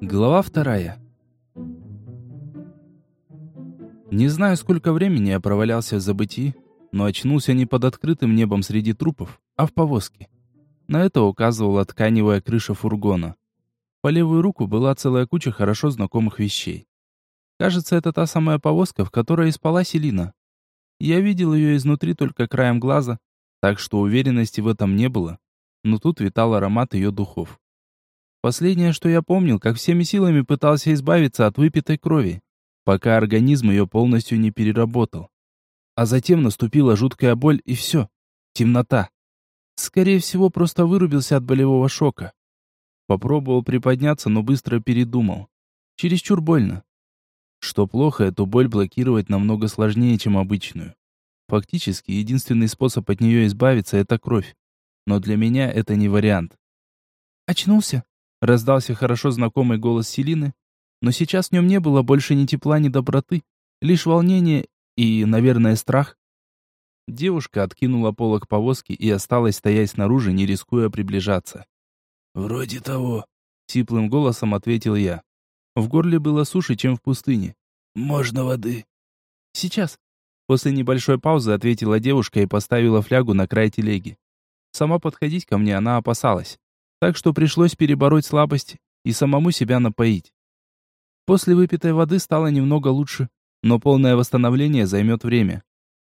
Глава вторая. Не знаю, сколько времени я провалялся в забытии, но очнулся не под открытым небом среди трупов, а в повозке. На это указывала тканевая крыша фургона. По левую руку была целая куча хорошо знакомых вещей. Кажется, это та самая повозка, в которой и спала Селина. Я видел ее изнутри только краем глаза, так что уверенности в этом не было, но тут витал аромат ее духов. Последнее, что я помнил, как всеми силами пытался избавиться от выпитой крови, пока организм ее полностью не переработал. А затем наступила жуткая боль и все. Темнота. Скорее всего, просто вырубился от болевого шока. Попробовал приподняться, но быстро передумал. Чересчур больно. Что плохо, эту боль блокировать намного сложнее, чем обычную. Фактически, единственный способ от нее избавиться – это кровь. Но для меня это не вариант. «Очнулся?» – раздался хорошо знакомый голос Селины, но сейчас в нем не было больше ни тепла, ни доброты, лишь волнение и, наверное, страх. Девушка откинула полок повозки и осталась стоять снаружи, не рискуя приближаться. «Вроде того», — сиплым голосом ответил я. В горле было суше, чем в пустыне. «Можно воды?» «Сейчас». После небольшой паузы ответила девушка и поставила флягу на край телеги. Сама подходить ко мне она опасалась, так что пришлось перебороть слабость и самому себя напоить. После выпитой воды стало немного лучше, но полное восстановление займет время.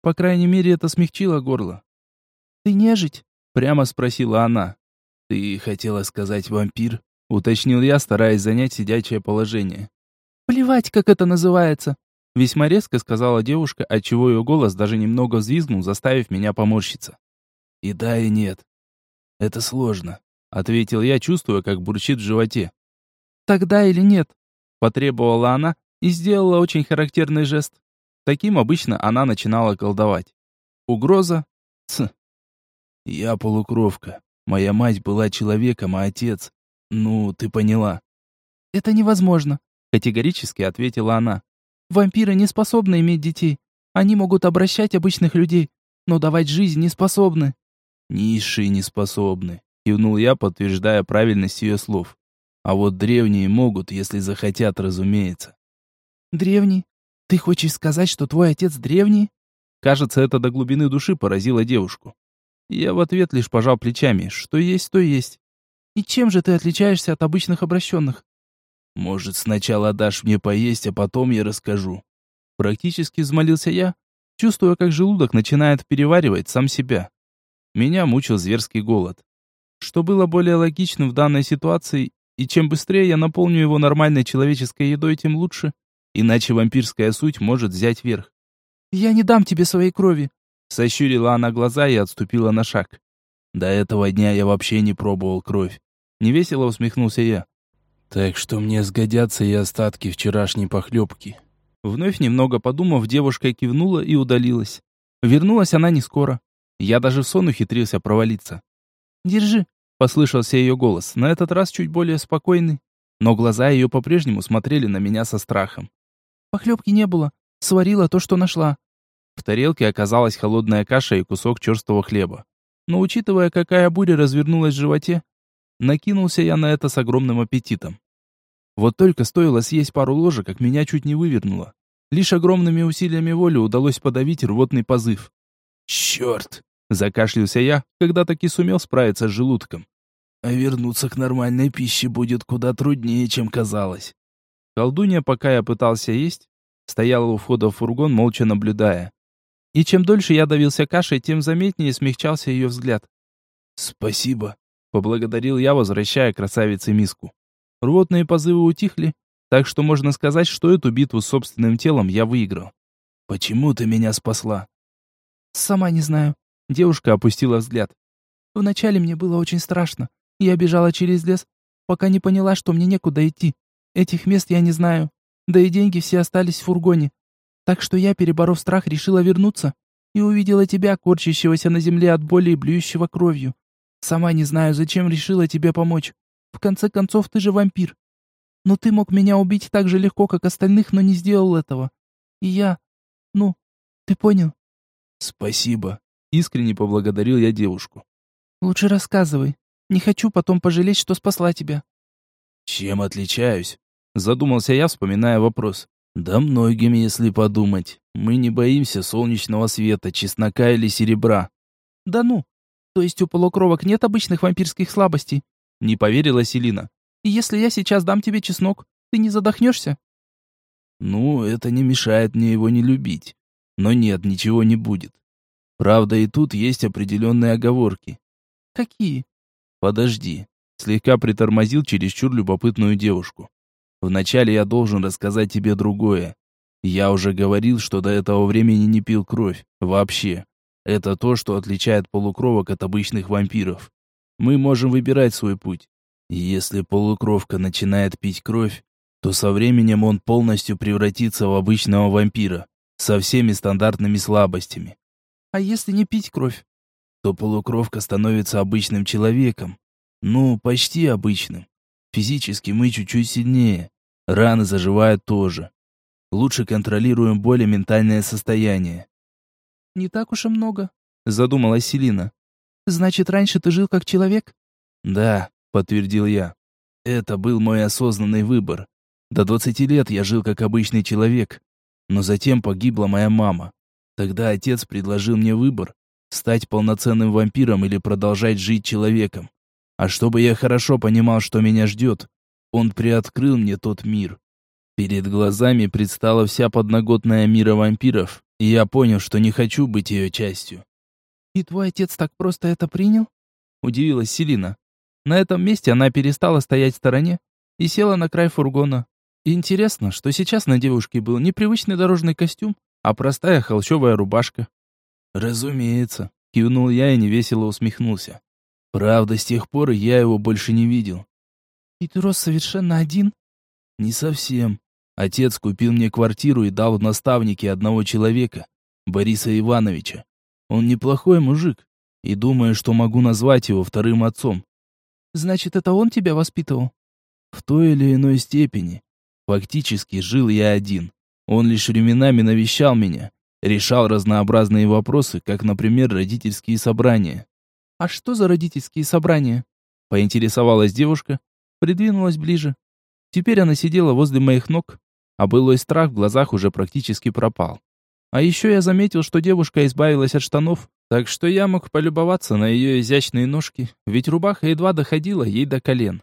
По крайней мере, это смягчило горло. «Ты нежить?» — прямо спросила она. «Ты хотела сказать вампир?» — уточнил я, стараясь занять сидячее положение. «Плевать, как это называется!» Весьма резко сказала девушка, отчего ее голос даже немного взвизгнул, заставив меня поморщиться. «И да, и нет. Это сложно», — ответил я, чувствуя, как бурчит в животе. «Тогда или нет?» Потребовала она и сделала очень характерный жест. Таким обычно она начинала колдовать. Угроза? Ц. Я полукровка. Моя мать была человеком, а отец... Ну, ты поняла. Это невозможно, категорически ответила она. Вампиры не способны иметь детей. Они могут обращать обычных людей, но давать жизнь не способны. Низшие не способны, кивнул я, подтверждая правильность ее слов. А вот древние могут, если захотят, разумеется. Древний? Ты хочешь сказать, что твой отец древний? Кажется, это до глубины души поразило девушку. Я в ответ лишь пожал плечами. Что есть, то есть. И чем же ты отличаешься от обычных обращенных? Может, сначала дашь мне поесть, а потом я расскажу. Практически взмолился я, чувствуя, как желудок начинает переваривать сам себя. Меня мучил зверский голод. Что было более логичным в данной ситуации, и чем быстрее я наполню его нормальной человеческой едой, тем лучше. Иначе вампирская суть может взять верх. «Я не дам тебе своей крови!» Сощурила она глаза и отступила на шаг. «До этого дня я вообще не пробовал кровь». Невесело усмехнулся я. «Так что мне сгодятся и остатки вчерашней похлебки». Вновь немного подумав, девушка кивнула и удалилась. Вернулась она не скоро. Я даже в сон ухитрился провалиться. «Держи», Послышался ее голос, на этот раз чуть более спокойный, но глаза ее по-прежнему смотрели на меня со страхом. Похлебки не было, сварила то, что нашла. В тарелке оказалась холодная каша и кусок черстого хлеба. Но учитывая, какая буря развернулась в животе, накинулся я на это с огромным аппетитом. Вот только стоило съесть пару ложек, как меня чуть не вывернуло. Лишь огромными усилиями воли удалось подавить рвотный позыв. «Черт!» Закашлялся я, когда таки сумел справиться с желудком. А вернуться к нормальной пище будет куда труднее, чем казалось. Колдунья, пока я пытался есть, стояла у входа в фургон, молча наблюдая. И чем дольше я давился кашей, тем заметнее смягчался ее взгляд. «Спасибо», — поблагодарил я, возвращая красавице миску. Рвотные позывы утихли, так что можно сказать, что эту битву с собственным телом я выиграл. «Почему ты меня спасла?» «Сама не знаю», Девушка опустила взгляд. Вначале мне было очень страшно. Я бежала через лес, пока не поняла, что мне некуда идти. Этих мест я не знаю. Да и деньги все остались в фургоне. Так что я, переборов страх, решила вернуться и увидела тебя, корчащегося на земле от боли и блюющего кровью. Сама не знаю, зачем решила тебе помочь. В конце концов, ты же вампир. Но ты мог меня убить так же легко, как остальных, но не сделал этого. И я... Ну, ты понял? Спасибо. Искренне поблагодарил я девушку. «Лучше рассказывай». Не хочу потом пожалеть, что спасла тебя». «Чем отличаюсь?» Задумался я, вспоминая вопрос. «Да многим, если подумать. Мы не боимся солнечного света, чеснока или серебра». «Да ну! То есть у полукровок нет обычных вампирских слабостей?» Не поверила Селина. «И если я сейчас дам тебе чеснок, ты не задохнешься?» «Ну, это не мешает мне его не любить. Но нет, ничего не будет. Правда, и тут есть определенные оговорки». «Какие?» «Подожди». Слегка притормозил чересчур любопытную девушку. «Вначале я должен рассказать тебе другое. Я уже говорил, что до этого времени не пил кровь. Вообще. Это то, что отличает полукровок от обычных вампиров. Мы можем выбирать свой путь. Если полукровка начинает пить кровь, то со временем он полностью превратится в обычного вампира, со всеми стандартными слабостями. А если не пить кровь? То полукровка становится обычным человеком. Ну, почти обычным. Физически мы чуть-чуть сильнее. Раны заживают тоже. Лучше контролируем более ментальное состояние. Не так уж и много, задумалась Селина. Значит, раньше ты жил как человек? Да, подтвердил я. Это был мой осознанный выбор. До 20 лет я жил как обычный человек, но затем погибла моя мама. Тогда отец предложил мне выбор стать полноценным вампиром или продолжать жить человеком. А чтобы я хорошо понимал, что меня ждет, он приоткрыл мне тот мир. Перед глазами предстала вся подноготная мира вампиров, и я понял, что не хочу быть ее частью. «И твой отец так просто это принял?» Удивилась Селина. На этом месте она перестала стоять в стороне и села на край фургона. Интересно, что сейчас на девушке был не привычный дорожный костюм, а простая холщовая рубашка. «Разумеется», — кивнул я и невесело усмехнулся. «Правда, с тех пор я его больше не видел». «И ты рос совершенно один?» «Не совсем. Отец купил мне квартиру и дал в наставники одного человека, Бориса Ивановича. Он неплохой мужик, и думаю, что могу назвать его вторым отцом». «Значит, это он тебя воспитывал?» «В той или иной степени. Фактически жил я один. Он лишь временами навещал меня, решал разнообразные вопросы, как, например, родительские собрания. «А что за родительские собрания?» Поинтересовалась девушка, придвинулась ближе. Теперь она сидела возле моих ног, а былой страх в глазах уже практически пропал. А еще я заметил, что девушка избавилась от штанов, так что я мог полюбоваться на ее изящные ножки, ведь рубаха едва доходила ей до колен.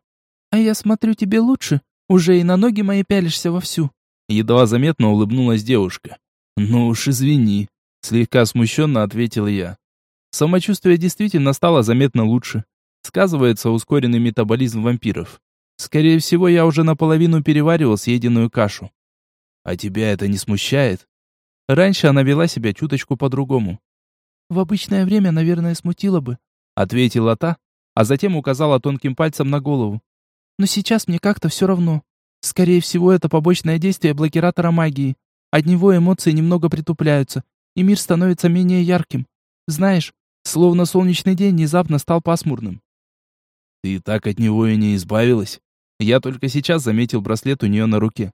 «А я смотрю, тебе лучше», уже и на ноги мои пялишься вовсю». Едва заметно улыбнулась девушка. «Ну уж извини», — слегка смущенно ответил я. Самочувствие действительно стало заметно лучше. Сказывается ускоренный метаболизм вампиров. Скорее всего, я уже наполовину переваривал съеденную кашу. А тебя это не смущает? Раньше она вела себя чуточку по-другому. В обычное время, наверное, смутило бы, ответила та, а затем указала тонким пальцем на голову. Но сейчас мне как-то все равно. Скорее всего, это побочное действие блокиратора магии. От него эмоции немного притупляются, и мир становится менее ярким. Знаешь, словно солнечный день внезапно стал пасмурным. Ты так от него и не избавилась? Я только сейчас заметил браслет у нее на руке.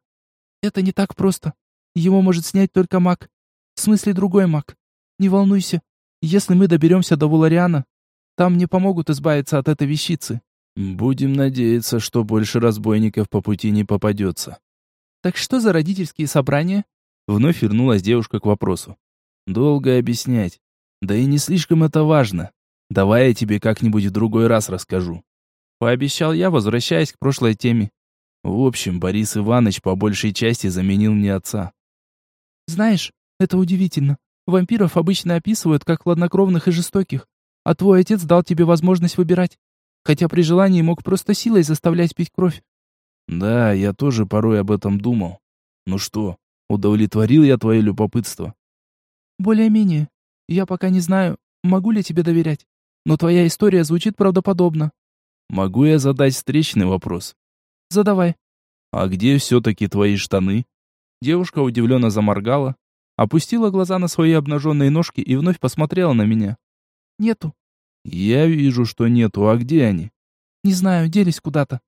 Это не так просто. Его может снять только маг. В смысле другой маг. Не волнуйся. Если мы доберемся до Вулариана, там мне помогут избавиться от этой вещицы. Будем надеяться, что больше разбойников по пути не попадется. Так что за родительские собрания? Вновь вернулась девушка к вопросу. Долго объяснять. Да и не слишком это важно. Давай я тебе как-нибудь в другой раз расскажу. Пообещал я, возвращаясь к прошлой теме. В общем, Борис Иванович по большей части заменил мне отца. Знаешь, это удивительно. Вампиров обычно описывают как хладнокровных и жестоких, а твой отец дал тебе возможность выбирать хотя при желании мог просто силой заставлять пить кровь. Да, я тоже порой об этом думал. Ну что, удовлетворил я твое любопытство? Более-менее. Я пока не знаю, могу ли тебе доверять, но твоя история звучит правдоподобно. Могу я задать встречный вопрос? Задавай. А где все-таки твои штаны? Девушка удивленно заморгала, опустила глаза на свои обнаженные ножки и вновь посмотрела на меня. Нету. «Я вижу, что нету, а где они?» «Не знаю, делись куда-то».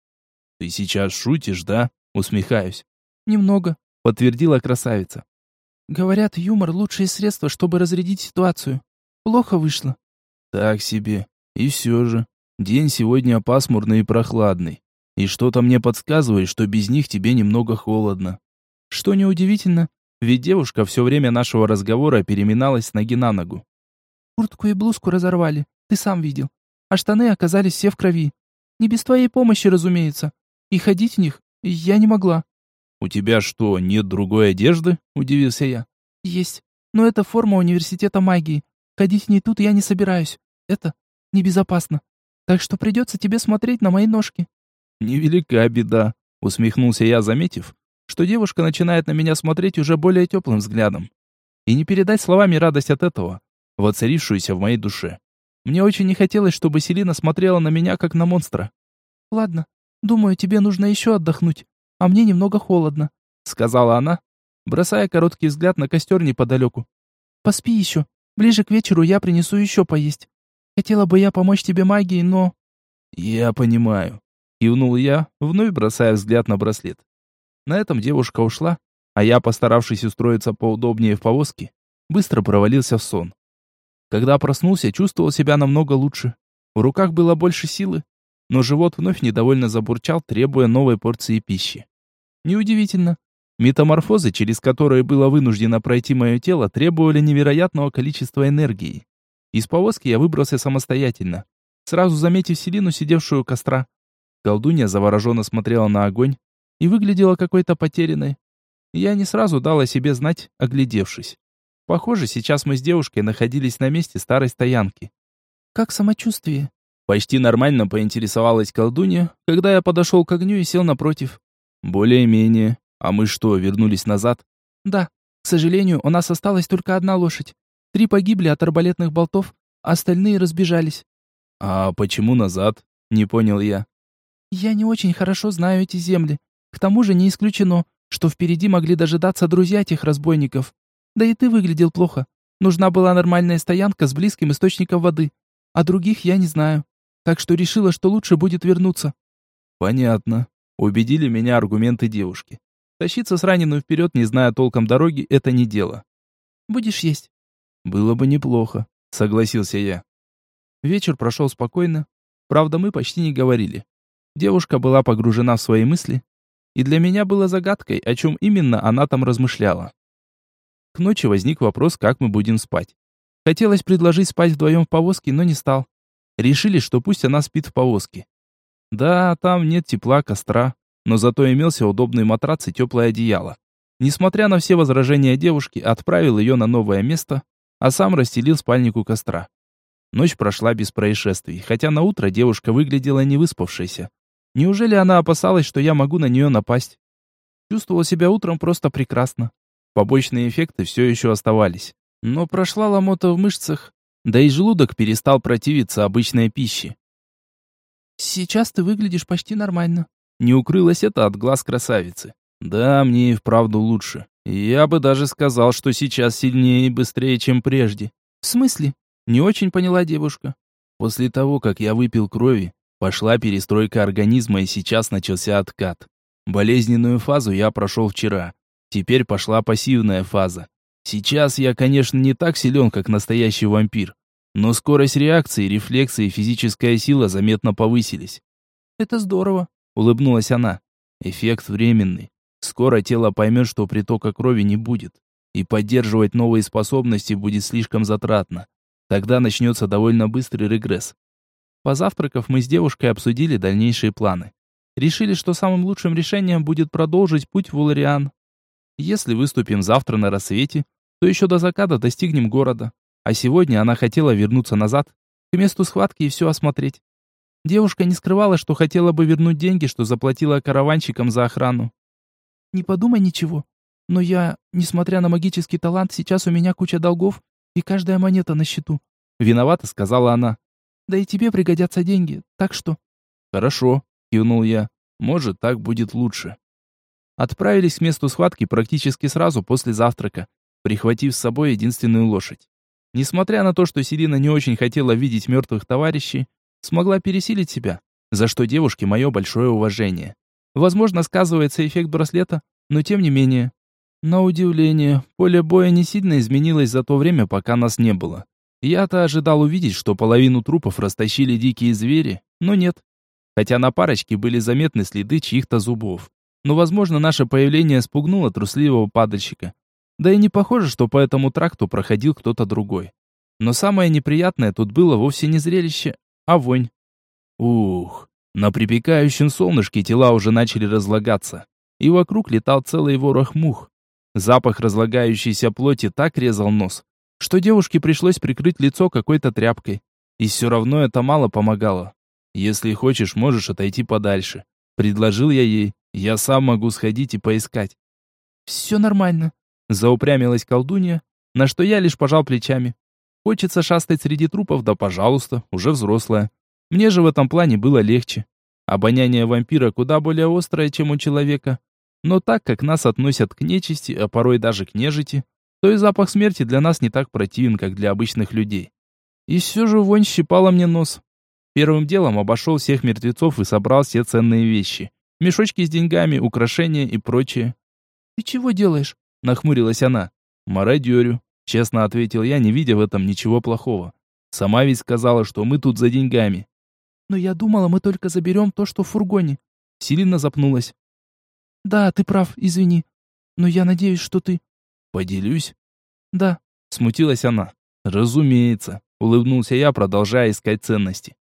«Ты сейчас шутишь, да?» Усмехаюсь. «Немного», — подтвердила красавица. «Говорят, юмор — лучшее средство, чтобы разрядить ситуацию. Плохо вышло». «Так себе. И все же. День сегодня пасмурный и прохладный. И что-то мне подсказывает, что без них тебе немного холодно. Что неудивительно, ведь девушка все время нашего разговора переминалась с ноги на ногу. Куртку и блузку разорвали, ты сам видел. А штаны оказались все в крови. Не без твоей помощи, разумеется. И ходить в них я не могла. «У тебя что, нет другой одежды?» – удивился я. «Есть. Но это форма университета магии. Ходить в ней тут я не собираюсь. Это небезопасно. Так что придется тебе смотреть на мои ножки». «Невелика беда», — усмехнулся я, заметив, что девушка начинает на меня смотреть уже более теплым взглядом. И не передать словами радость от этого, воцарившуюся в моей душе. Мне очень не хотелось, чтобы Селина смотрела на меня, как на монстра. «Ладно, думаю, тебе нужно еще отдохнуть, а мне немного холодно», — сказала она, бросая короткий взгляд на костер неподалеку. «Поспи еще. Ближе к вечеру я принесу еще поесть. Хотела бы я помочь тебе магией, но...» «Я понимаю», — кивнул я, вновь бросая взгляд на браслет. На этом девушка ушла, а я, постаравшись устроиться поудобнее в повозке, быстро провалился в сон. Когда проснулся, чувствовал себя намного лучше. В руках было больше силы, но живот вновь недовольно забурчал, требуя новой порции пищи. Неудивительно, Метаморфозы, через которые было вынуждено пройти мое тело, требовали невероятного количества энергии. Из повозки я выбрался самостоятельно, сразу заметив Селину, сидевшую у костра. Колдунья завороженно смотрела на огонь и выглядела какой-то потерянной. Я не сразу дал себе знать, оглядевшись. Похоже, сейчас мы с девушкой находились на месте старой стоянки. «Как самочувствие?» Почти нормально поинтересовалась колдунья, когда я подошел к огню и сел напротив. «Более-менее», «А мы что, вернулись назад?» «Да. К сожалению, у нас осталась только одна лошадь. Три погибли от арбалетных болтов, а остальные разбежались». «А почему назад?» — не понял я. «Я не очень хорошо знаю эти земли. К тому же не исключено, что впереди могли дожидаться друзья этих разбойников. Да и ты выглядел плохо. Нужна была нормальная стоянка с близким источником воды. А других я не знаю. Так что решила, что лучше будет вернуться». «Понятно», — убедили меня аргументы девушки. Тащиться с раненым вперед, не зная толком дороги, это не дело. «Будешь есть?» «Было бы неплохо», — согласился я. Вечер прошел спокойно. Правда, мы почти не говорили. Девушка была погружена в свои мысли, и для меня было загадкой, о чем именно она там размышляла. К ночи возник вопрос, как мы будем спать. Хотелось предложить спать вдвоем в повозке, но не стал. Решили, что пусть она спит в повозке. Да, там нет тепла, костра, но зато имелся удобный матрац и теплое одеяло. Несмотря на все возражения девушки, отправил ее на новое место, а сам расстелил спальник у костра. Ночь прошла без происшествий, хотя на утро девушка выглядела невыспавшейся. Неужели она опасалась, что я могу на нее напасть? Чувствовал себя утром просто прекрасно. Побочные эффекты все еще оставались. Но прошла ломота в мышцах, да и желудок перестал противиться обычной пище. «Сейчас ты выглядишь почти нормально», не укрылось это от глаз красавицы. Да, мне и вправду лучше. Я бы даже сказал, что сейчас сильнее и быстрее, чем прежде. В смысле? Не очень поняла девушка. После того, как я выпил крови, пошла перестройка организма и сейчас начался откат. Болезненную фазу я прошел вчера. Теперь пошла пассивная фаза. Сейчас я, конечно, не так силен, как настоящий вампир, но скорость реакции, рефлексы и физическая сила заметно повысились. Это здорово улыбнулась она. Эффект временный. Скоро тело поймет, что притока крови не будет, и поддерживать новые способности будет слишком затратно. Тогда начнется довольно быстрый регресс. Позавтракав, мы с девушкой обсудили дальнейшие планы. Решили, что самым лучшим решением будет продолжить путь в Улариан. Если выступим завтра на рассвете, то еще до заката достигнем города. А сегодня она хотела вернуться назад, к месту схватки и все осмотреть. Девушка не скрывала, что хотела бы вернуть деньги, что заплатила караванщикам за охрану. «Не подумай ничего. Но я, несмотря на магический талант, сейчас у меня куча долгов, и каждая монета на счету». «Виновата», — сказала она. «Да и тебе пригодятся деньги, так что...» «Хорошо», — кивнул я. «Может, так будет лучше». Отправились к месту схватки практически сразу после завтрака, прихватив с собой единственную лошадь. Несмотря на то, что Селина не очень хотела видеть мертвых товарищей, смогла пересилить себя, за что девушке мое большое уважение. Возможно, сказывается эффект браслета, но тем не менее. На удивление, поле боя не сильно изменилось за то время, пока нас не было. Я-то ожидал увидеть, что половину трупов растащили дикие звери, но нет. Хотя на парочке были заметны следы чьих-то зубов. Но, возможно, наше появление спугнуло трусливого падальщика. Да и не похоже, что по этому тракту проходил кто-то другой. Но самое неприятное тут было вовсе не зрелище, а вонь. Ух, на припекающем солнышке тела уже начали разлагаться, и вокруг летал целый ворох мух. Запах разлагающейся плоти так резал нос, что девушке пришлось прикрыть лицо какой-то тряпкой. И все равно это мало помогало. «Если хочешь, можешь отойти подальше», — предложил я ей. «Я сам могу сходить и поискать». «Все нормально», — заупрямилась колдунья, на что я лишь пожал плечами. «Хочется шастать среди трупов, да пожалуйста, уже взрослая. Мне же в этом плане было легче. Обоняние вампира куда более острое, чем у человека. Но так как нас относят к нечисти, а порой даже к нежити, то и запах смерти для нас не так противен, как для обычных людей. И все же вонь щипала мне нос. Первым делом обошел всех мертвецов и собрал все ценные вещи. Мешочки с деньгами, украшения и прочее. «Ты чего делаешь?» – нахмурилась она. «Мародерю», – честно ответил я, не видя в этом ничего плохого. «Сама ведь сказала, что мы тут за деньгами». «Но я думала, мы только заберем то, что в фургоне». Селина запнулась. «Да, ты прав, извини. Но я надеюсь, что ты...» «Поделюсь?» «Да», — смутилась она. «Разумеется», — улыбнулся я, продолжая искать ценности.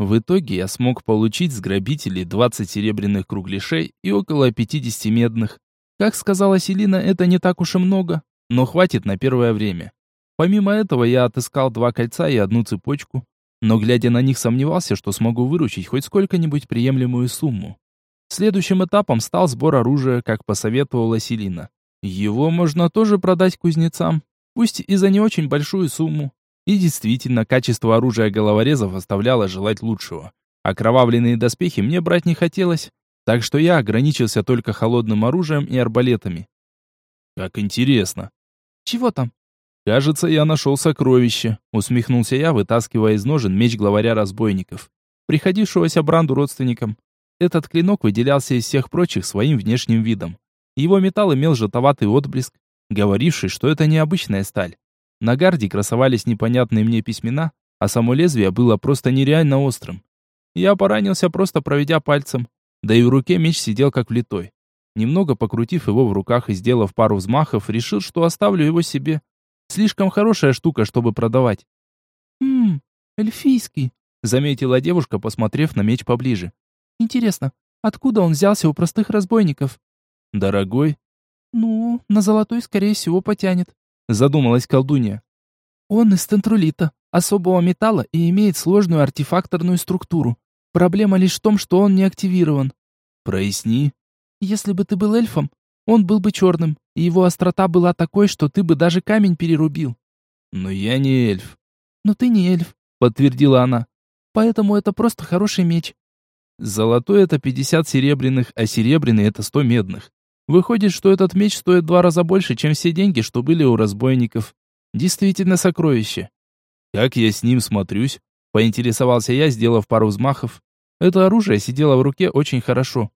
В итоге я смог получить с грабителей 20 серебряных кругляшей и около 50 медных. Как сказала Селина, это не так уж и много, но хватит на первое время. Помимо этого я отыскал два кольца и одну цепочку, но глядя на них сомневался, что смогу выручить хоть сколько-нибудь приемлемую сумму. Следующим этапом стал сбор оружия, как посоветовала Селина. Его можно тоже продать кузнецам, пусть и за не очень большую сумму. И действительно, качество оружия головорезов оставляло желать лучшего. Окровавленные доспехи мне брать не хотелось, так что я ограничился только холодным оружием и арбалетами. Как интересно. Чего там? «Кажется, я нашел сокровище», — усмехнулся я, вытаскивая из ножен меч главаря разбойников, приходившегося Бранду родственникам. Этот клинок выделялся из всех прочих своим внешним видом. Его металл имел желтоватый отблеск, говоривший, что это необычная сталь. На гарде красовались непонятные мне письмена, а само лезвие было просто нереально острым. Я поранился, просто проведя пальцем, да и в руке меч сидел как влитой. Немного покрутив его в руках и сделав пару взмахов, решил, что оставлю его себе. Слишком хорошая штука, чтобы продавать. «Хм, эльфийский», — заметила девушка, посмотрев на меч поближе. «Интересно, откуда он взялся у простых разбойников?» «Дорогой?» «Ну, на золотой, скорее всего, потянет», — задумалась колдунья. «Он из тентрулита, особого металла и имеет сложную артефакторную структуру. Проблема лишь в том, что он не активирован». «Проясни». «Если бы ты был эльфом, он был бы черным, и его острота была такой, что ты бы даже камень перерубил. Но я не эльф. Но ты не эльф, подтвердила она. Поэтому это просто хороший меч. Золотой это 50 серебряных, а серебряный это 100 медных. Выходит, что этот меч стоит два раза больше, чем все деньги, что были у разбойников. Действительно сокровище. Как я с ним смотрюсь? Поинтересовался я, сделав пару взмахов. Это оружие сидело в руке очень хорошо.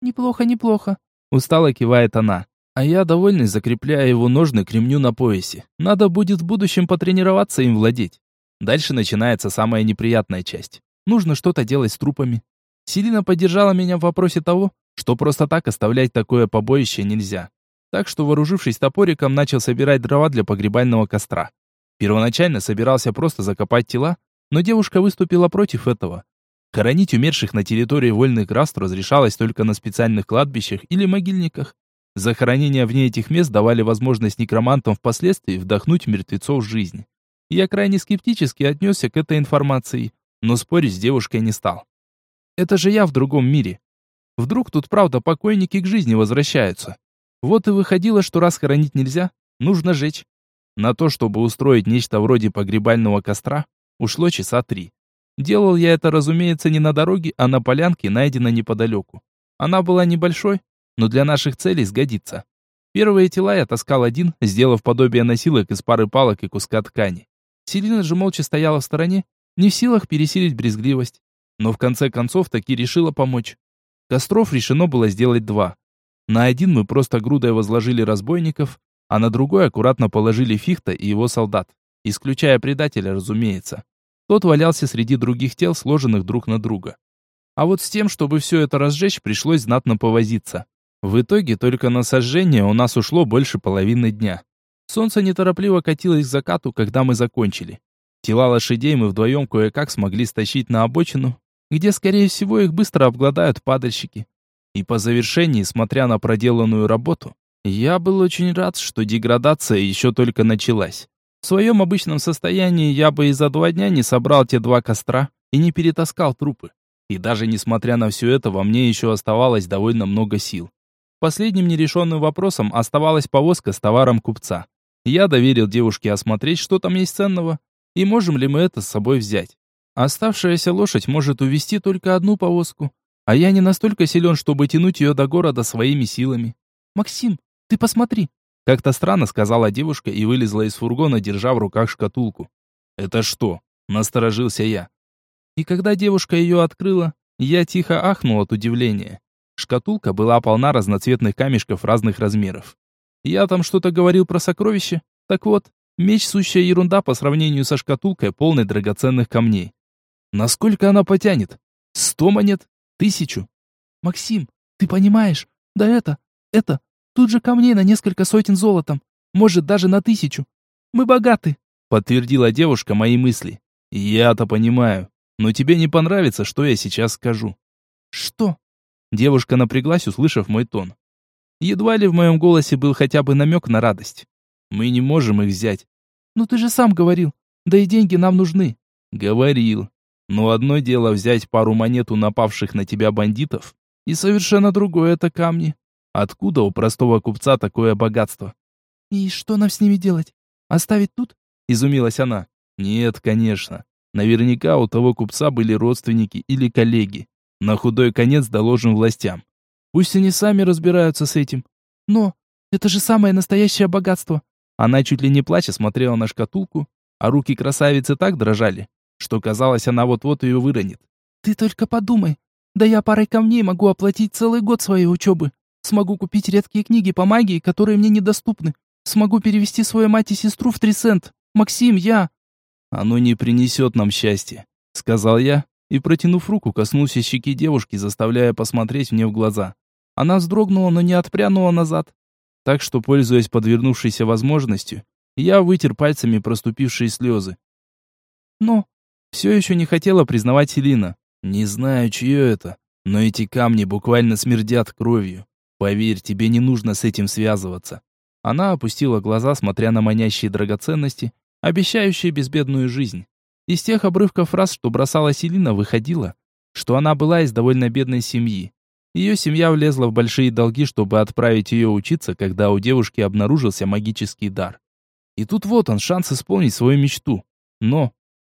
Неплохо, неплохо. Устало кивает она. А я, довольный, закрепляя его ножны к ремню на поясе. Надо будет в будущем потренироваться им владеть. Дальше начинается самая неприятная часть. Нужно что-то делать с трупами. Селина поддержала меня в вопросе того, что просто так оставлять такое побоище нельзя. Так что, вооружившись топориком, начал собирать дрова для погребального костра. Первоначально собирался просто закопать тела, но девушка выступила против этого. Хоронить умерших на территории вольных графств разрешалось только на специальных кладбищах или могильниках. Захоронения вне этих мест давали возможность некромантам впоследствии вдохнуть мертвецов жизнь. Я крайне скептически отнесся к этой информации, но спорить с девушкой не стал. Это же я в другом мире. Вдруг тут правда покойники к жизни возвращаются. Вот и выходило, что раз хоронить нельзя, нужно жечь. На то, чтобы устроить нечто вроде погребального костра, ушло часа три. Делал я это, разумеется, не на дороге, а на полянке, найденной неподалеку. Она была небольшой, но для наших целей сгодится. Первые тела я таскал один, сделав подобие носилок из пары палок и куска ткани. Селина же молча стояла в стороне, не в силах пересилить брезгливость. Но в конце концов таки решила помочь. Костров решено было сделать два. На один мы просто грудой возложили разбойников, а на другой аккуратно положили Фихта и его солдат. исключая предателя, разумеется. Тот валялся среди других тел, сложенных друг на друга. А вот с тем, чтобы все это разжечь, пришлось знатно повозиться. В итоге только на сожжение у нас ушло больше половины дня. Солнце неторопливо катилось к закату, когда мы закончили. Тела лошадей мы вдвоем кое-как смогли стащить на обочину, где, скорее всего, их быстро обгладают падальщики. И по завершении, смотря на проделанную работу, я был очень рад, что деградация еще только началась. В своем обычном состоянии я бы и за два дня не собрал те два костра и не перетаскал трупы. И даже несмотря на все это, во мне еще оставалось довольно много сил. Последним нерешенным вопросом оставалась повозка с товаром купца. Я доверил девушке осмотреть, что там есть ценного, и можем ли мы это с собой взять. Оставшаяся лошадь может увести только одну повозку, а я не настолько силен, чтобы тянуть ее до города своими силами. «Максим, ты посмотри!» Как-то странно сказала девушка и вылезла из фургона, держа в руках шкатулку. «Это что?» – насторожился я. И когда девушка ее открыла, я тихо ахнул от удивления. Шкатулка была полна разноцветных камешков разных размеров. Я там что-то говорил про сокровища? Так вот, меч сущая ерунда по сравнению со шкатулкой, полной драгоценных камней. Насколько она потянет? Сто монет? Тысячу? Максим, ты понимаешь? Да это, это, тут же камней на несколько сотен золотом. Может, даже на тысячу. Мы богаты. Подтвердила девушка мои мысли. Я-то понимаю. Но тебе не понравится, что я сейчас скажу. Что? Девушка напряглась, услышав мой тон. Едва ли в моем голосе был хотя бы намек на радость. Мы не можем их взять. Ну ты же сам говорил. Да и деньги нам нужны. Говорил. Но одно дело взять пару монет у напавших на тебя бандитов, и совершенно другое это камни. Откуда у простого купца такое богатство? И что нам с ними делать? Оставить тут? Изумилась она. Нет, конечно. Наверняка у того купца были родственники или коллеги. На худой конец доложим властям. Пусть они сами разбираются с этим. Но это же самое настоящее богатство. Она чуть ли не плача смотрела на шкатулку, а руки красавицы так дрожали, что казалось, она вот-вот ее выронит. Ты только подумай. Да я парой камней могу оплатить целый год своей учебы. Смогу купить редкие книги по магии, которые мне недоступны. Смогу перевести свою мать и сестру в Трисент. Максим, я... Оно не принесет нам счастья, сказал я, и, протянув руку, коснулся щеки девушки, заставляя посмотреть мне в глаза. Она вздрогнула, но не отпрянула назад. Так что, пользуясь подвернувшейся возможностью, я вытер пальцами проступившие слезы. Но все еще не хотела признавать Селина. Не знаю, чье это, но эти камни буквально смердят кровью. Поверь, тебе не нужно с этим связываться. Она опустила глаза, смотря на манящие драгоценности, обещающие безбедную жизнь. Из тех обрывков фраз, что бросала Селина, выходило, что она была из довольно бедной семьи. Ее семья влезла в большие долги, чтобы отправить ее учиться, когда у девушки обнаружился магический дар. И тут вот он, шанс исполнить свою мечту. Но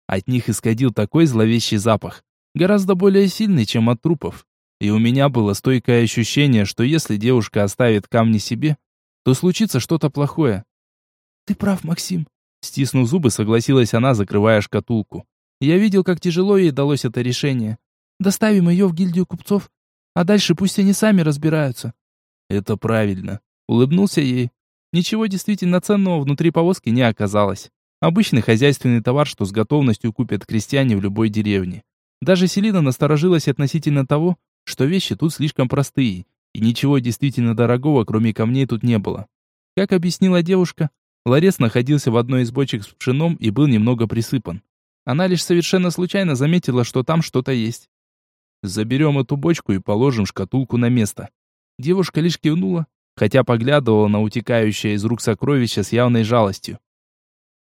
от них исходил такой зловещий запах, гораздо более сильный, чем от трупов. И у меня было стойкое ощущение, что если девушка оставит камни себе, то случится что-то плохое. «Ты прав, Максим», Стиснув зубы, согласилась она, закрывая шкатулку. Я видел, как тяжело ей далось это решение. Доставим ее в гильдию купцов, а дальше пусть они сами разбираются. Это правильно. Улыбнулся ей. Ничего действительно ценного внутри повозки не оказалось. Обычный хозяйственный товар, что с готовностью купят крестьяне в любой деревне. Даже Селина насторожилась относительно того, что вещи тут слишком простые, и ничего действительно дорогого, кроме камней, тут не было. Как объяснила девушка, Ларец находился в одной из бочек с пшеном и был немного присыпан. Она лишь совершенно случайно заметила, что там что-то есть. Заберем эту бочку и положим шкатулку на место. Девушка лишь кивнула, хотя поглядывала на утекающее из рук сокровища с явной жалостью.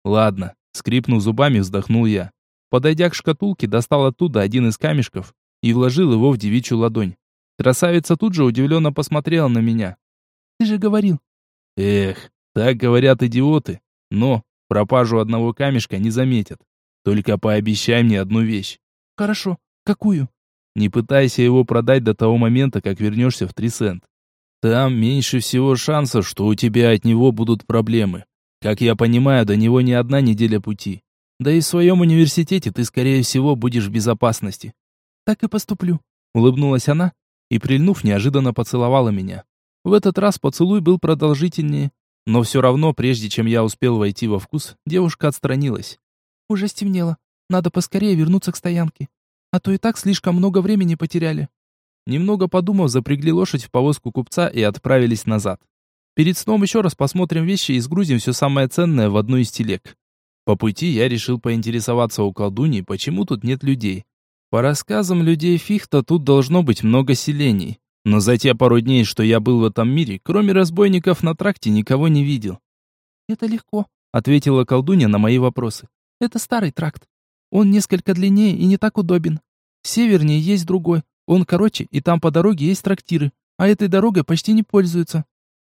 Ладно, скрипнув зубами, вздохнул я. Подойдя к шкатулке, достал оттуда один из камешков и вложил его в девичью ладонь. Красавица тут же удивленно посмотрела на меня. «Ты же говорил». «Эх, так говорят идиоты, но пропажу одного камешка не заметят. Только пообещай мне одну вещь. Хорошо. Какую? Не пытайся его продать до того момента, как вернешься в Трисент. Там меньше всего шансов, что у тебя от него будут проблемы. Как я понимаю, до него не одна неделя пути. Да и в своем университете ты, скорее всего, будешь в безопасности. Так и поступлю. Улыбнулась она и, прильнув, неожиданно поцеловала меня. В этот раз поцелуй был продолжительнее, Но все равно, прежде чем я успел войти во вкус, девушка отстранилась. «Уже стемнело. Надо поскорее вернуться к стоянке. А то и так слишком много времени потеряли». Немного подумав, запрягли лошадь в повозку купца и отправились назад. Перед сном еще раз посмотрим вещи и сгрузим все самое ценное в одну из телег. По пути я решил поинтересоваться у колдуньи, почему тут нет людей. По рассказам людей Фихта, тут должно быть много селений. Но за те пару дней, что я был в этом мире, кроме разбойников на тракте никого не видел. «Это легко», — ответила колдунья на мои вопросы. «Это старый тракт. Он несколько длиннее и не так удобен. Севернее есть другой. Он короче, и там по дороге есть трактиры, а этой дорогой почти не пользуются».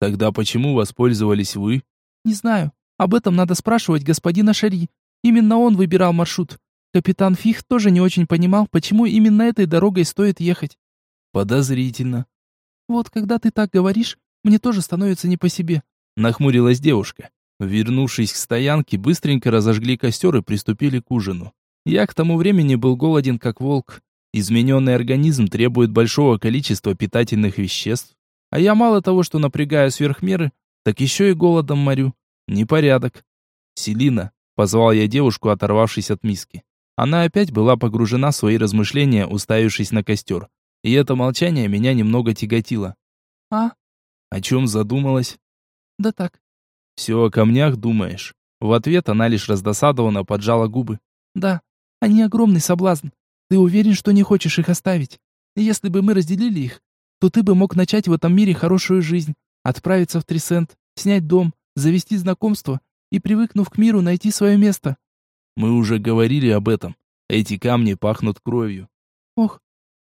«Тогда почему воспользовались вы?» «Не знаю. Об этом надо спрашивать господина Шари. Именно он выбирал маршрут. Капитан Фих тоже не очень понимал, почему именно этой дорогой стоит ехать. Подозрительно. Вот когда ты так говоришь, мне тоже становится не по себе. Нахмурилась девушка. Вернувшись к стоянке, быстренько разожгли костер и приступили к ужину. Я к тому времени был голоден как волк. Измененный организм требует большого количества питательных веществ. А я мало того, что напрягаю сверх меры, так еще и голодом морю. Непорядок. Селина, позвал я девушку, оторвавшись от миски. Она опять была погружена в свои размышления, уставившись на костер. И это молчание меня немного тяготило. «А?» «О чем задумалась?» «Да так». «Все о камнях думаешь?» В ответ она лишь раздосадованно поджала губы. «Да, они огромный соблазн. Ты уверен, что не хочешь их оставить? Если бы мы разделили их, то ты бы мог начать в этом мире хорошую жизнь, отправиться в Трисент, снять дом, завести знакомство и, привыкнув к миру, найти свое место. Мы уже говорили об этом. Эти камни пахнут кровью. Ох,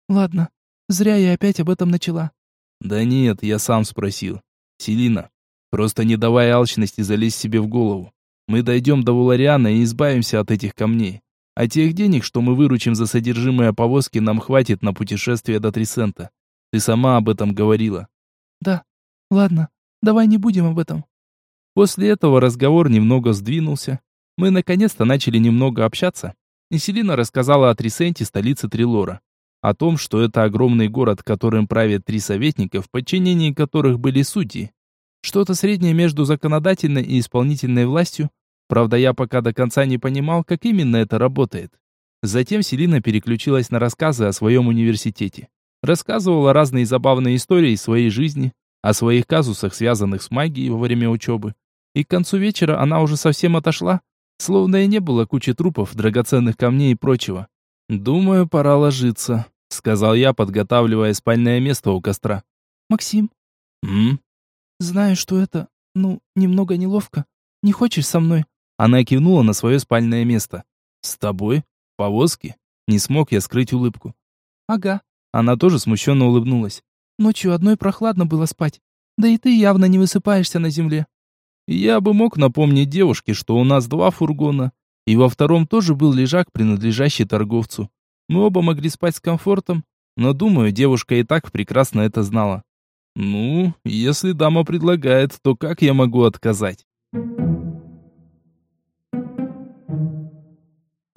ладно. Зря я опять об этом начала. Да нет, я сам спросил. Селина, просто не давай алчности залезть себе в голову. Мы дойдем до Вулариана и избавимся от этих камней. А тех денег, что мы выручим за содержимое повозки, нам хватит на путешествие до Трисента. Ты сама об этом говорила. Да. Ладно, давай не будем об этом. После этого разговор немного сдвинулся. Мы наконец-то начали немного общаться. И Селина рассказала о Трисенте, столице Трилора. О том, что это огромный город, которым правят три советника, в подчинении которых были судьи. Что-то среднее между законодательной и исполнительной властью. Правда, я пока до конца не понимал, как именно это работает. Затем Селина переключилась на рассказы о своем университете. Рассказывала разные забавные истории из своей жизни, о своих казусах, связанных с магией во время учебы. И к концу вечера она уже совсем отошла, словно и не было кучи трупов, драгоценных камней и прочего. «Думаю, пора ложиться», — сказал я, подготавливая спальное место у костра. «Максим?» «М?» «Знаю, что это, ну, немного неловко. Не хочешь со мной?» Она кивнула на свое спальное место. «С тобой? Повозки?» Не смог я скрыть улыбку. «Ага». Она тоже смущенно улыбнулась. «Ночью одной прохладно было спать. Да и ты явно не высыпаешься на земле». Я бы мог напомнить девушке, что у нас два фургона, и во втором тоже был лежак, принадлежащий торговцу. Мы оба могли спать с комфортом, но, думаю, девушка и так прекрасно это знала. Ну, если дама предлагает, то как я могу отказать?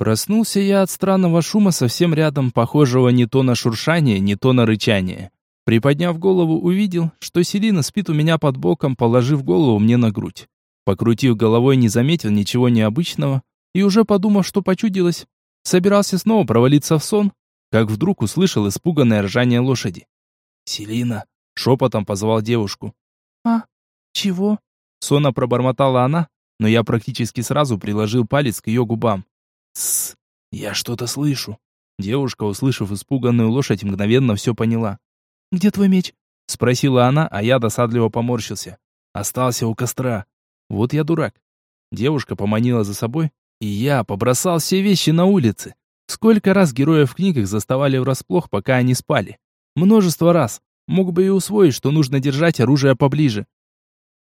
Проснулся я от странного шума совсем рядом, похожего не то на шуршание, не то на рычание. Приподняв голову, увидел, что Селина спит у меня под боком, положив голову мне на грудь. Покрутив головой, не заметил ничего необычного, и уже подумав, что почудилось, собирался снова провалиться в сон, как вдруг услышал испуганное ржание лошади. «Селина!» — шепотом позвал девушку. «А? Чего?» Сонно пробормотала она, но я практически сразу приложил палец к ее губам. «Тссс! Я что-то слышу!» Девушка, услышав испуганную лошадь, мгновенно все поняла. «Где твой меч?» — спросила она, а я досадливо поморщился. «Остался у костра. Вот я дурак». Девушка поманила за собой, и я побросал все вещи на улице. Сколько раз героев в книгах заставали врасплох, пока они спали. Множество раз. Мог бы и усвоить, что нужно держать оружие поближе.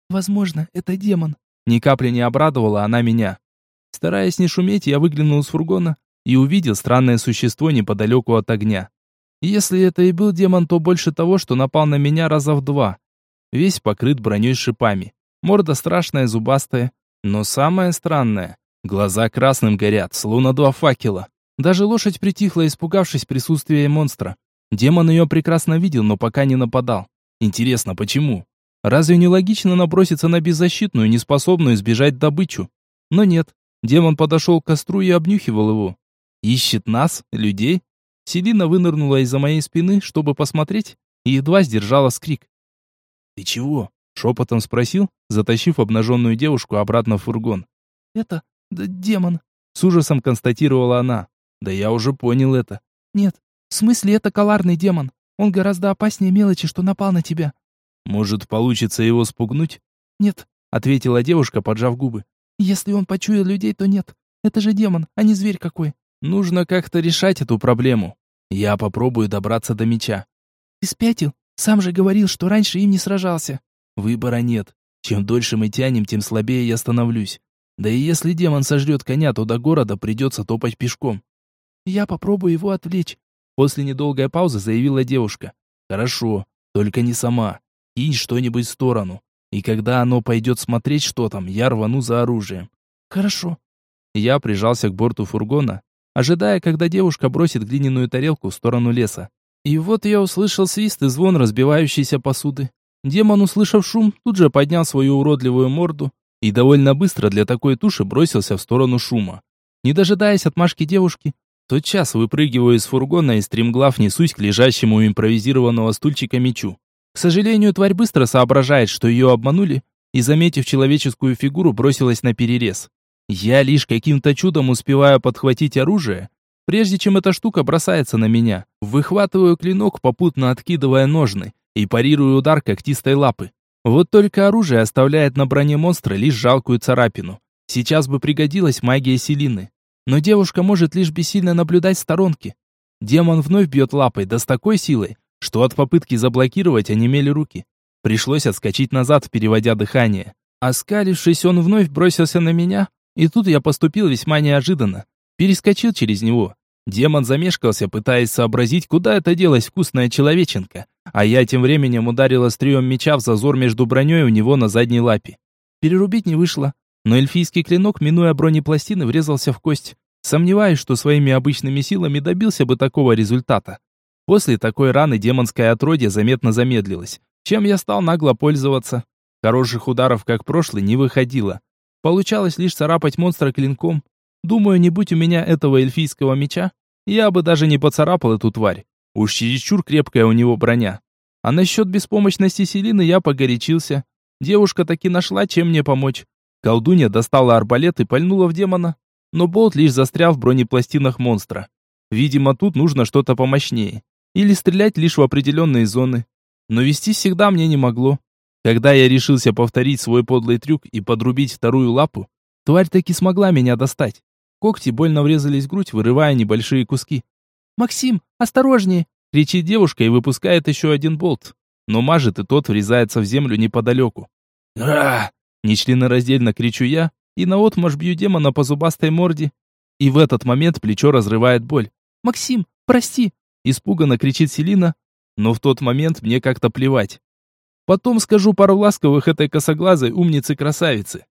«Возможно, это демон». Ни капли не обрадовала она меня. Стараясь не шуметь, я выглянул из фургона и увидел странное существо неподалеку от огня. Если это и был демон, то больше того, что напал на меня раза в два. Весь покрыт броней с шипами. Морда страшная, зубастая. Но самое странное, глаза красным горят, словно два факела. Даже лошадь притихла, испугавшись присутствия монстра. Демон ее прекрасно видел, но пока не нападал. Интересно, почему? Разве не логично наброситься на беззащитную, неспособную сбежать добычу? Но нет. Демон подошел к костру и обнюхивал его. Ищет нас, людей? Селина вынырнула из-за моей спины, чтобы посмотреть, и едва сдержала скрик. «Ты чего?» — шепотом спросил, затащив обнаженную девушку обратно в фургон. «Это... да демон», — с ужасом констатировала она. «Да я уже понял это». «Нет, в смысле это коварный демон. Он гораздо опаснее мелочи, что напал на тебя». «Может, получится его спугнуть?» «Нет», — ответила девушка, поджав губы. «Если он почуял людей, то нет. Это же демон, а не зверь какой». «Нужно как-то решать эту проблему. Я попробую добраться до меча». «Ты спятил? Сам же говорил, что раньше им не сражался». «Выбора нет. Чем дольше мы тянем, тем слабее я становлюсь. Да и если демон сожрет коня, то до города придется топать пешком». «Я попробую его отвлечь», — после недолгой паузы заявила девушка. «Хорошо, только не сама. Кинь что-нибудь в сторону. И когда оно пойдет смотреть, что там, я рвану за оружием». «Хорошо». Я прижался к борту фургона, ожидая, когда девушка бросит глиняную тарелку в сторону леса. И вот я услышал свист и звон разбивающейся посуды. Демон, услышав шум, тут же поднял свою уродливую морду и довольно быстро для такой туши бросился в сторону шума. Не дожидаясь отмашки девушки, тотчас выпрыгиваю из фургона и стремглав несусь к лежащему импровизированного стульчика мечу. К сожалению, тварь быстро соображает, что ее обманули, и, заметив человеческую фигуру, бросилась на перерез. Я лишь каким-то чудом успеваю подхватить оружие, прежде чем эта штука бросается на меня. Выхватываю клинок, попутно откидывая ножны, и парирую удар когтистой лапы. Вот только оружие оставляет на броне монстра лишь жалкую царапину. Сейчас бы пригодилась магия Селины. Но девушка может лишь бессильно наблюдать в сторонке. Демон вновь бьет лапой, да с такой силой, что от попытки заблокировать онемели руки. Пришлось отскочить назад, переводя дыхание. Оскалившись, он вновь бросился на меня, и тут я поступил весьма неожиданно. Перескочил через него. Демон замешкался, пытаясь сообразить, куда это делась вкусная человеченка, а я тем временем ударил острием меча в зазор между броней у него на задней лапе. Перерубить не вышло, но эльфийский клинок, минуя бронепластины, врезался в кость. Сомневаюсь, что своими обычными силами добился бы такого результата. После такой раны демонское отродье заметно замедлилось, чем я стал нагло пользоваться. Хороших ударов, как прошлый, не выходило. Получалось лишь царапать монстра клинком. Думаю, не будь у меня этого эльфийского меча, я бы даже не поцарапал эту тварь. Уж чересчур крепкая у него броня. А насчет беспомощности Селины я погорячился. Девушка таки нашла, чем мне помочь. Колдунья достала арбалет и пальнула в демона. Но болт лишь застрял в бронепластинах монстра. Видимо, тут нужно что-то помощнее. Или стрелять лишь в определенные зоны. Но вести всегда мне не могло. Когда я решился повторить свой подлый трюк и подрубить вторую лапу, тварь таки смогла меня достать. Когти больно врезались в грудь, вырывая небольшие куски. «Максим, осторожнее!» — кричит девушка и выпускает еще один болт. Но мажет и тот врезается в землю неподалеку. «Ра!» — нечленораздельно кричу я, и наотмашь бью демона по зубастой морде. И в этот момент плечо разрывает боль. «Максим, прости!» Испуганно кричит Селина, но в тот момент мне как-то плевать. Потом скажу пару ласковых этой косоглазой умницы-красавицы.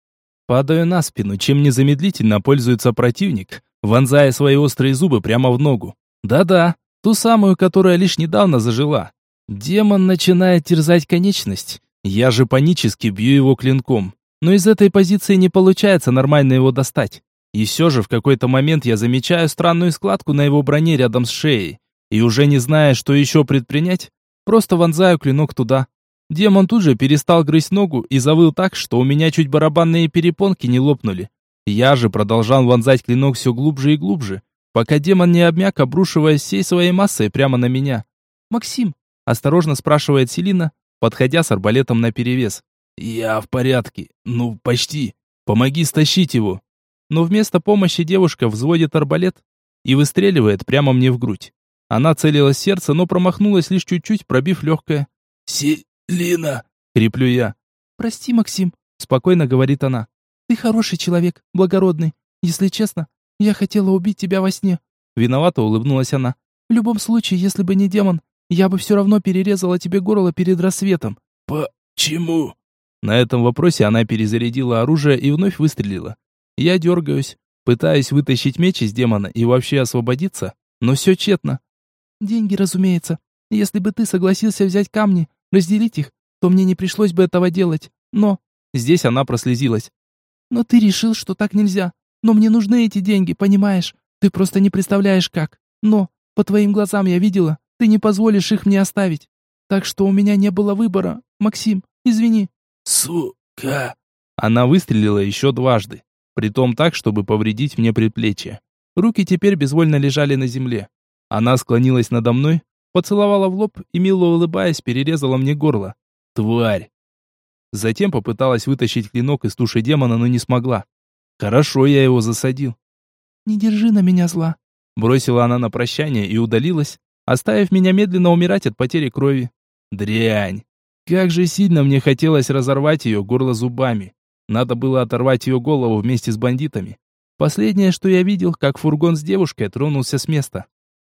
Падаю на спину, чем незамедлительно пользуется противник, вонзая свои острые зубы прямо в ногу. Да-да, ту самую, которая лишь недавно зажила. Демон начинает терзать конечность. Я же панически бью его клинком. Но из этой позиции не получается нормально его достать. И все же в какой-то момент я замечаю странную складку на его броне рядом с шеей. И уже не зная, что еще предпринять, просто вонзаю клинок туда. Демон тут же перестал грызть ногу и завыл так, что у меня чуть барабанные перепонки не лопнули. Я же продолжал вонзать клинок все глубже и глубже, пока демон не обмяк, обрушиваясь всей своей массой прямо на меня. «Максим?» – осторожно спрашивает Селина, подходя с арбалетом наперевес. «Я в порядке. Ну, почти. Помоги стащить его». Но вместо помощи девушка взводит арбалет и выстреливает прямо мне в грудь. Она целилась в сердце, но промахнулась лишь чуть-чуть, пробив легкое. «Селина!» — креплю я. «Прости, Максим», — спокойно говорит она. «Ты хороший человек, благородный. Если честно, я хотела убить тебя во сне». Виновато улыбнулась она. «В любом случае, если бы не демон, я бы все равно перерезала тебе горло перед рассветом». «Почему?» На этом вопросе она перезарядила оружие и вновь выстрелила. Я дергаюсь, пытаюсь вытащить меч из демона и вообще освободиться, но все тщетно. Деньги, разумеется. Если бы ты согласился взять камни, разделить их, то мне не пришлось бы этого делать. Но...» Здесь она прослезилась. «Но ты решил, что так нельзя. Но мне нужны эти деньги, понимаешь? Ты просто не представляешь как. Но, по твоим глазам я видела, ты не позволишь их мне оставить. Так что у меня не было выбора. Максим, извини». «Сука!» Она выстрелила еще дважды. Притом так, чтобы повредить мне предплечье. Руки теперь безвольно лежали на земле. Она склонилась надо мной, поцеловала в лоб и, мило улыбаясь, перерезала мне горло. Тварь! Затем попыталась вытащить клинок из туши демона, но не смогла. Хорошо я его засадил. «Не держи на меня зла», — бросила она на прощание и удалилась, оставив меня медленно умирать от потери крови. Дрянь! Как же сильно мне хотелось разорвать ее горло зубами. Надо было оторвать ее голову вместе с бандитами. Последнее, что я видел, как фургон с девушкой тронулся с места.